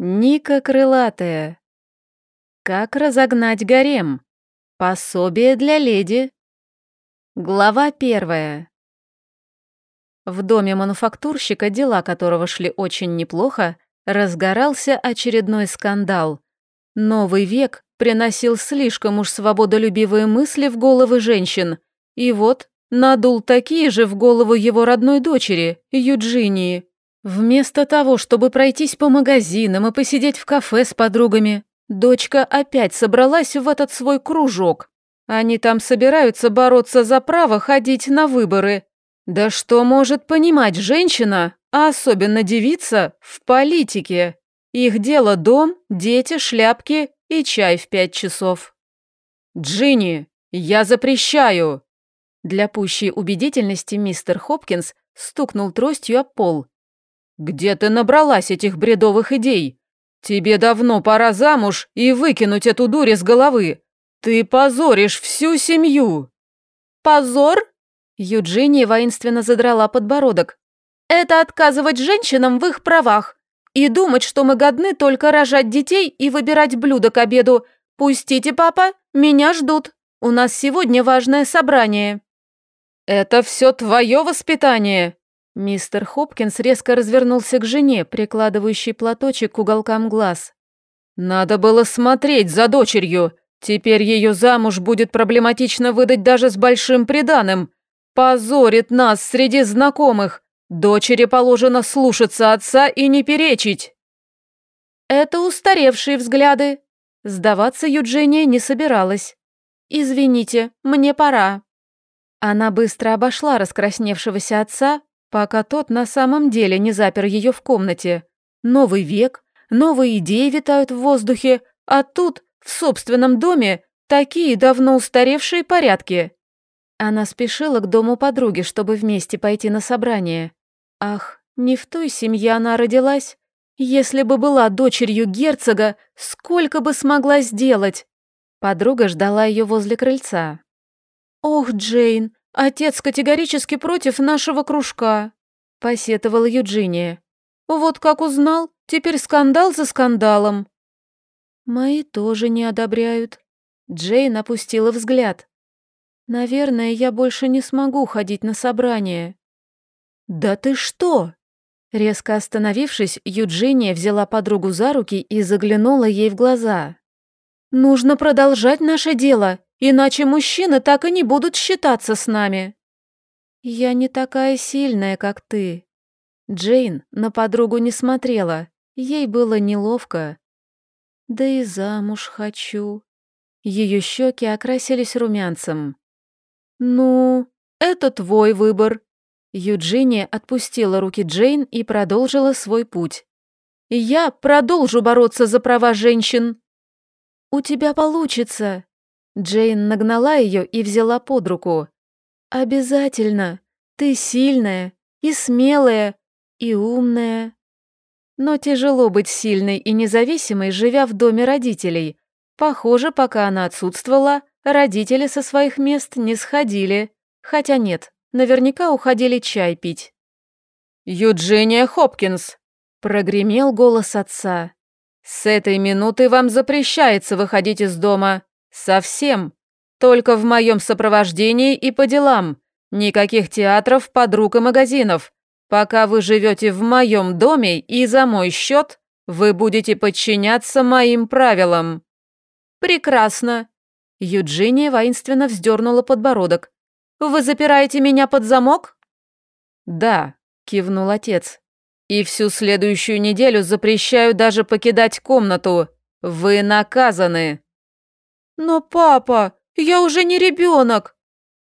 Ника крылатая. Как разогнать гарем? Пособие для леди. Глава первая. В доме мануфактурщика, дела которого шли очень неплохо, разгорался очередной скандал. Новый век приносил слишком уж свободолюбивые мысли в головы женщин, и вот надул такие же в голову его родной дочери, Юджинии. Вместо того, чтобы пройтись по магазинам и посидеть в кафе с подругами, дочка опять собралась в этот свой кружок. Они там собираются бороться за право ходить на выборы. Да что может понимать женщина, а особенно девица, в политике? Их дело дом, дети, шляпки и чай в пять часов. «Джинни, я запрещаю!» Для пущей убедительности мистер Хопкинс стукнул тростью о пол «Где ты набралась этих бредовых идей? Тебе давно пора замуж и выкинуть эту дурь из головы. Ты позоришь всю семью!» «Позор?» Юджиния воинственно задрала подбородок. «Это отказывать женщинам в их правах и думать, что мы годны только рожать детей и выбирать блюда к обеду. Пустите, папа, меня ждут. У нас сегодня важное собрание». «Это все твое воспитание!» Мистер Хопкинс резко развернулся к жене, прикладывающей платочек к уголкам глаз. «Надо было смотреть за дочерью. Теперь ее замуж будет проблематично выдать даже с большим приданым. Позорит нас среди знакомых. Дочери положено слушаться отца и не перечить». «Это устаревшие взгляды». Сдаваться Юджиния не собиралась. «Извините, мне пора». Она быстро обошла раскрасневшегося отца, пока тот на самом деле не запер ее в комнате. Новый век, новые идеи витают в воздухе, а тут, в собственном доме, такие давно устаревшие порядки. Она спешила к дому подруги, чтобы вместе пойти на собрание. Ах, не в той семье она родилась. Если бы была дочерью герцога, сколько бы смогла сделать? Подруга ждала ее возле крыльца. «Ох, Джейн, «Отец категорически против нашего кружка», — посетовала Юджиния. «Вот как узнал, теперь скандал за скандалом». «Мои тоже не одобряют». Джейн опустила взгляд. «Наверное, я больше не смогу ходить на собрание». «Да ты что?» Резко остановившись, Юджиния взяла подругу за руки и заглянула ей в глаза. «Нужно продолжать наше дело Иначе мужчины так и не будут считаться с нами. Я не такая сильная, как ты. Джейн на подругу не смотрела, ей было неловко. Да и замуж хочу. Ее щеки окрасились румянцем. Ну, это твой выбор. Юджиния отпустила руки Джейн и продолжила свой путь. Я продолжу бороться за права женщин. У тебя получится, Джейн нагнала ее и взяла под руку. «Обязательно. Ты сильная и смелая и умная». Но тяжело быть сильной и независимой, живя в доме родителей. Похоже, пока она отсутствовала, родители со своих мест не сходили. Хотя нет, наверняка уходили чай пить. «Юджиния Хопкинс!» — прогремел голос отца. «С этой минуты вам запрещается выходить из дома. «Совсем. Только в моем сопровождении и по делам. Никаких театров, подруг и магазинов. Пока вы живете в моем доме и за мой счет, вы будете подчиняться моим правилам». «Прекрасно». Юджиния воинственно вздернула подбородок. «Вы запираете меня под замок?» «Да», — кивнул отец. «И всю следующую неделю запрещаю даже покидать комнату. Вы наказаны». «Но, папа, я уже не ребенок!»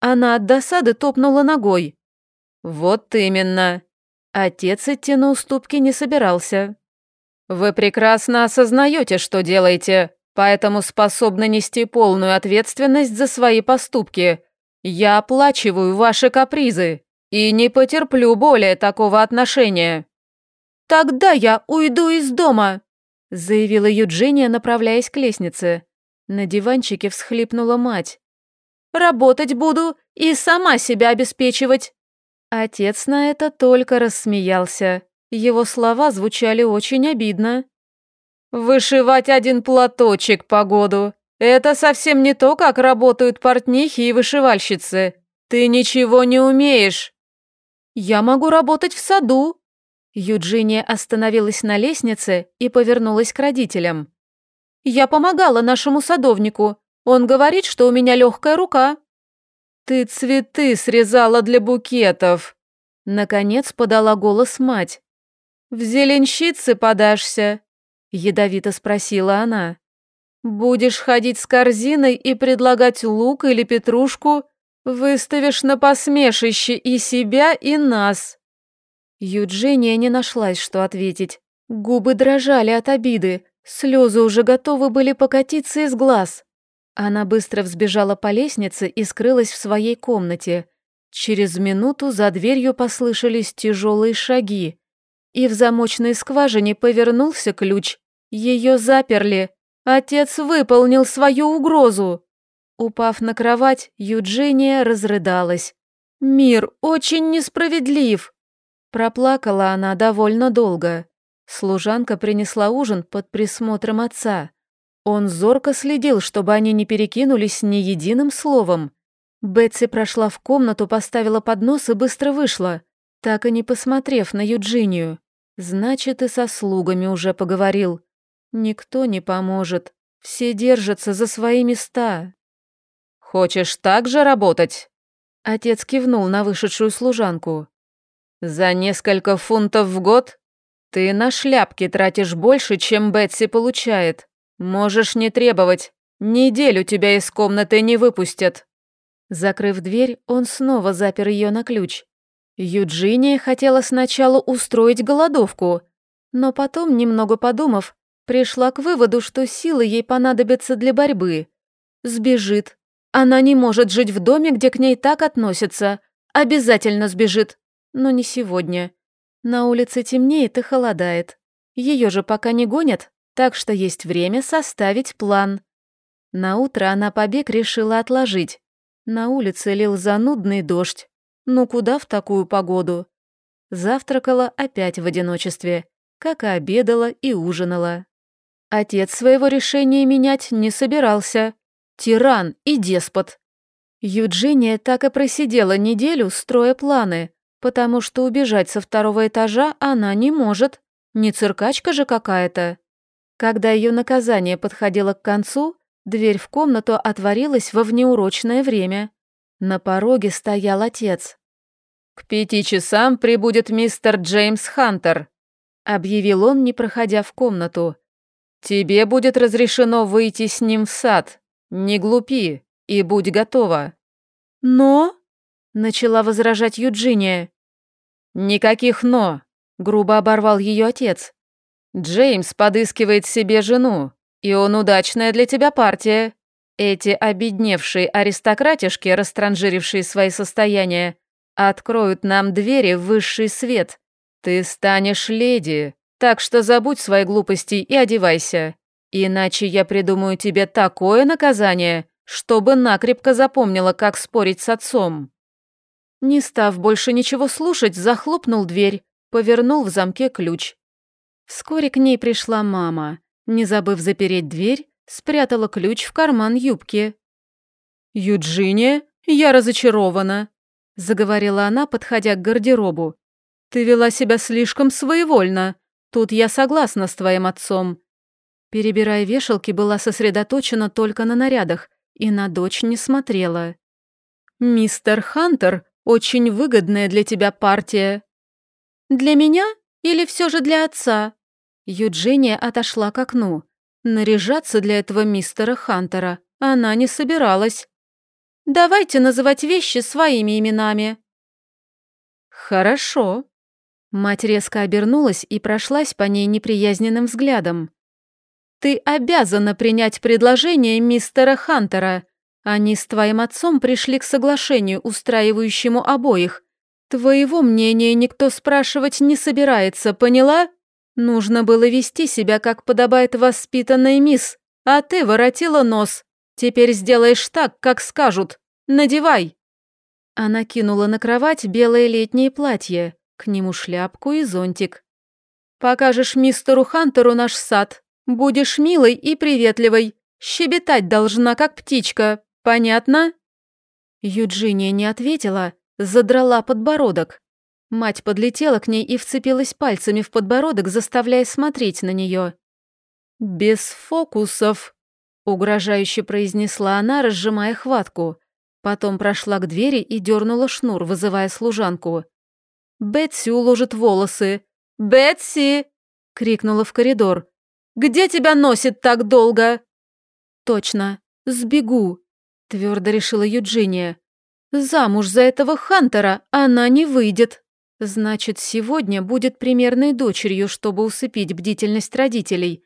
Она от досады топнула ногой. «Вот именно!» Отец идти на уступки не собирался. «Вы прекрасно осознаете, что делаете, поэтому способны нести полную ответственность за свои поступки. Я оплачиваю ваши капризы и не потерплю более такого отношения». «Тогда я уйду из дома», заявила Юджиния, направляясь к лестнице. На диванчике всхлипнула мать. «Работать буду и сама себя обеспечивать!» Отец на это только рассмеялся. Его слова звучали очень обидно. Вышивать один платочек по году. Это совсем не то, как работают портнихи и вышивальщицы. Ты ничего не умеешь. Я могу работать в саду. Юджиния остановилась на лестнице и повернулась к родителям. Я помогала нашему садовнику. Он говорит, что у меня легкая рука. Ты цветы срезала для букетов. Наконец подала голос мать. В зеленщицы подашься? Ядовито спросила она. Будешь ходить с корзиной и предлагать лук или петрушку, выставишь на посмешище и себя, и нас. Юджиния не нашлась, что ответить. Губы дрожали от обиды, слезы уже готовы были покатиться из глаз. Она быстро взбежала по лестнице и скрылась в своей комнате. Через минуту за дверью послышались тяжелые шаги, и в замочной скважине повернулся ключ. Ее заперли. Отец выполнил свою угрозу. Упав на кровать, Юджиния разрыдалась. «Мир очень несправедлив!» Проплакала она довольно долго. Служанка принесла ужин под присмотром отца. Он зорко следил, чтобы они не перекинулись ни единым словом. Бетси прошла в комнату, поставила поднос и быстро вышла, так и не посмотрев на Юджинию. Значит, и со слугами уже поговорил. Никто не поможет. Все держатся за свои места. «Хочешь так же работать?» Отец кивнул на вышедшую служанку. «За несколько фунтов в год ты на шляпки тратишь больше, чем Бетси получает. Можешь не требовать. Неделю тебя из комнаты не выпустят». Закрыв дверь, он снова запер ее на ключ. Юджиния хотела сначала устроить голодовку, но потом, немного подумав, пришла к выводу, что силы ей понадобятся для борьбы. Сбежит. Она не может жить в доме, где к ней так относятся. Обязательно сбежит. Но не сегодня. На улице темнеет и холодает. Ее же пока не гонят, так что есть время составить план. На утро она побег решила отложить. На улице лил занудный дождь. Ну куда в такую погоду? Завтракала опять в одиночестве, как и обедала и ужинала. Отец своего решения менять не собирался. Тиран и деспот. Юджиния так и просидела неделю, строя планы, потому что убежать со второго этажа она не может. Не циркачка же какая-то. Когда ее наказание подходило к концу, дверь в комнату отворилась во внеурочное время. На пороге стоял отец. «К пяти часам прибудет мистер Джеймс Хантер», — объявил он, не проходя в комнату. «Тебе будет разрешено выйти с ним в сад. Не глупи и будь готова». «Но...» — начала возражать Юджиния. «Никаких «но», — грубо оборвал ее отец. «Джеймс подыскивает себе жену, и он удачная для тебя партия. Эти обедневшие аристократишки, растранжирившие свои состояния, откроют нам двери в высший свет. Ты станешь леди, так что забудь свои глупости и одевайся. Иначе я придумаю тебе такое наказание, чтобы накрепко запомнила, как спорить с отцом». Не став больше ничего слушать, захлопнул дверь, повернул в замке ключ. Вскоре к ней пришла мама. Не забыв запереть дверь, спрятала ключ в карман юбки. «Юджиния, я разочарована», — заговорила она, подходя к гардеробу. «Ты вела себя слишком своевольно. Тут я согласна с твоим отцом». Перебирая вешалки, была сосредоточена только на нарядах и на дочь не смотрела. «Мистер Хантер, очень выгодная для тебя партия». «Для меня или все же для отца?» Юджиния отошла к окну. Наряжаться для этого мистера Хантера она не собиралась. «Давайте называть вещи своими именами». «Хорошо», Мать резко обернулась и прошлась по ней неприязненным взглядом. «Ты обязана принять предложение мистера Хантера. Они с твоим отцом пришли к соглашению, устраивающему обоих. Твоего мнения никто спрашивать не собирается, поняла? Нужно было вести себя, как подобает воспитанной мисс, а ты воротила нос. Теперь сделаешь так, как скажут. Надевай!» Она кинула на кровать белое летнее платье, к нему шляпку и зонтик. «Покажешь мистеру Хантеру наш сад. Будешь милой и приветливой, щебетать должна, как птичка, понятно?» Юджиния не ответила, задрала подбородок. Мать подлетела к ней и вцепилась пальцами в подбородок, заставляя смотреть на нее. «Без фокусов», — угрожающе произнесла она, разжимая хватку. Потом прошла к двери и дернула шнур, вызывая служанку. «Бетси уложит волосы». «Бетси!» — крикнула в коридор. «Где тебя носит так долго?» «Точно, сбегу», — твердо решила Юджиния. «Замуж за этого Хантера она не выйдет. Значит, сегодня будет примерной дочерью, чтобы усыпить бдительность родителей.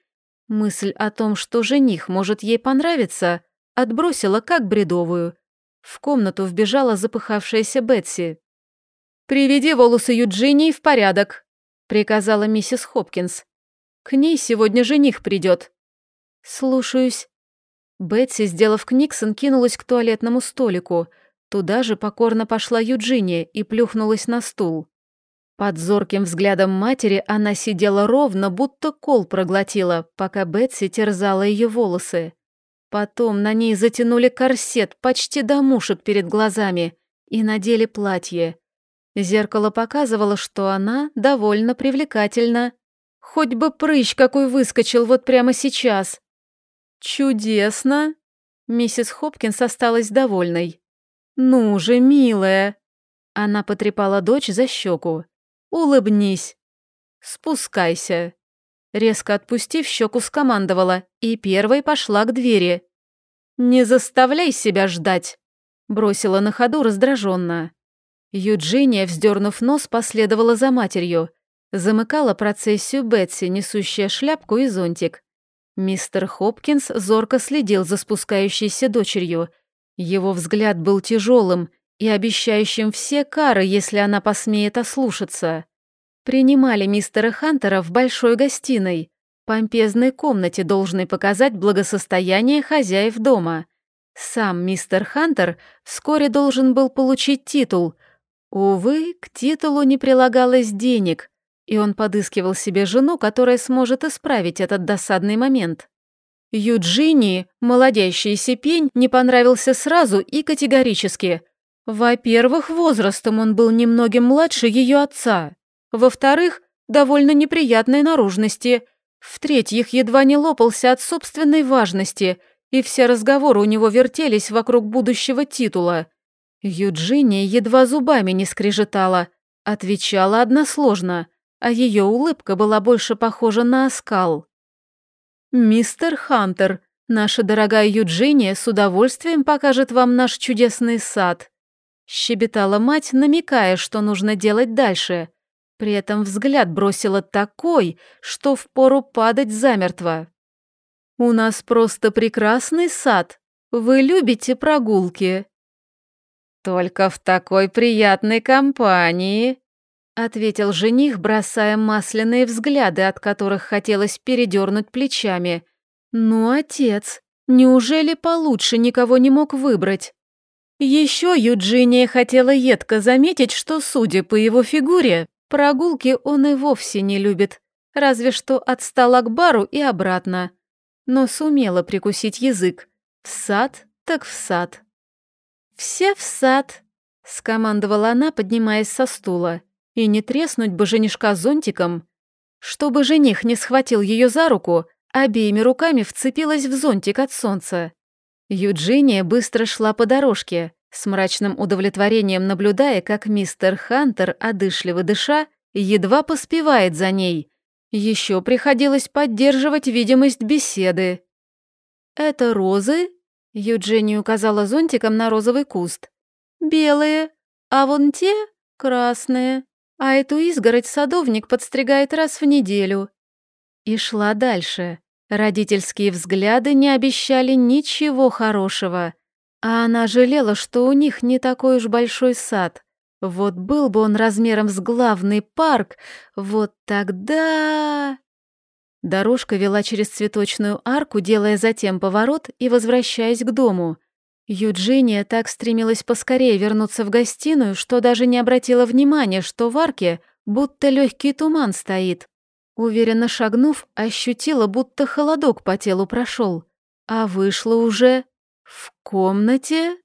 Мысль о том, что жених может ей понравиться, отбросила как бредовую. В комнату вбежала запыхавшаяся Бетси. «Приведи волосы Юджинии в порядок», — приказала миссис Хопкинс. «К ней сегодня жених придет». «Слушаюсь». Бетси, сделав книксон, кинулась к туалетному столику. Туда же покорно пошла Юджиния и плюхнулась на стул. Под зорким взглядом матери она сидела ровно, будто кол проглотила, пока Бетси терзала ее волосы. Потом на ней затянули корсет почти до мушек перед глазами и надели платье. Зеркало показывало, что она довольно привлекательна. Хоть бы прыщ какой выскочил вот прямо сейчас. «Чудесно!» Миссис Хопкинс осталась довольной. «Ну же, милая!» Она потрепала дочь за щеку. «Улыбнись!» «Спускайся!» Резко отпустив щеку, скомандовала и первой пошла к двери. «Не заставляй себя ждать!» Бросила на ходу раздраженно. Юджиния, вздернув нос, последовала за матерью. Замыкала процессию Бетси, несущая шляпку и зонтик. Мистер Хопкинс зорко следил за спускающейся дочерью. Его взгляд был тяжелым и обещающим все кары, если она посмеет ослушаться. Принимали мистера Хантера в большой гостиной, помпезной комнате, должной показать благосостояние хозяев дома. Сам мистер Хантер вскоре должен был получить титул. Увы, к титулу не прилагалось денег, и он подыскивал себе жену, которая сможет исправить этот досадный момент. Юджинии, молодящийся пень, не понравился сразу и категорически. Во-первых, возрастом он был немногим младше ее отца. Во-вторых, довольно неприятной наружности. В-третьих, едва не лопался от собственной важности, и все разговоры у него вертелись вокруг будущего титула. Юджиния едва зубами не скрежетала, отвечала односложно, а ее улыбка была больше похожа на оскал. «Мистер Хантер, наша дорогая Юджиния с удовольствием покажет вам наш чудесный сад», щебетала мать, намекая, что нужно делать дальше. При этом взгляд бросила такой, что впору падать замертво. «У нас просто прекрасный сад. Вы любите прогулки?» «Только в такой приятной компании», — ответил жених, бросая масляные взгляды, от которых хотелось передернуть плечами. «Ну, отец, неужели получше никого не мог выбрать?» Еще Юджиния хотела едко заметить, что, судя по его фигуре, Прогулки он и вовсе не любит, разве что от стола к бару и обратно. Но сумела прикусить язык. В сад, так в сад. «Все в сад», — скомандовала она, поднимаясь со стула. И не треснуть бы женишка зонтиком. Чтобы жених не схватил ее за руку, обеими руками вцепилась в зонтик от солнца. Юджиния быстро шла по дорожке, с мрачным удовлетворением наблюдая, как мистер Хантер, одышливо дыша, едва поспевает за ней. Еще приходилось поддерживать видимость беседы. «Это розы?» — Юджини указала зонтиком на розовый куст. «Белые, а вон те — красные, а эту изгородь садовник подстригает раз в неделю». И шла дальше. Родительские взгляды не обещали ничего хорошего. А она жалела, что у них не такой уж большой сад. Вот был бы он размером с главный парк, вот тогда... Дорожка вела через цветочную арку, делая затем поворот и возвращаясь к дому. Юджиния так стремилась поскорее вернуться в гостиную, что даже не обратила внимания, что в арке будто легкий туман стоит. Уверенно шагнув, ощутила, будто холодок по телу прошел, а вышла уже в комнате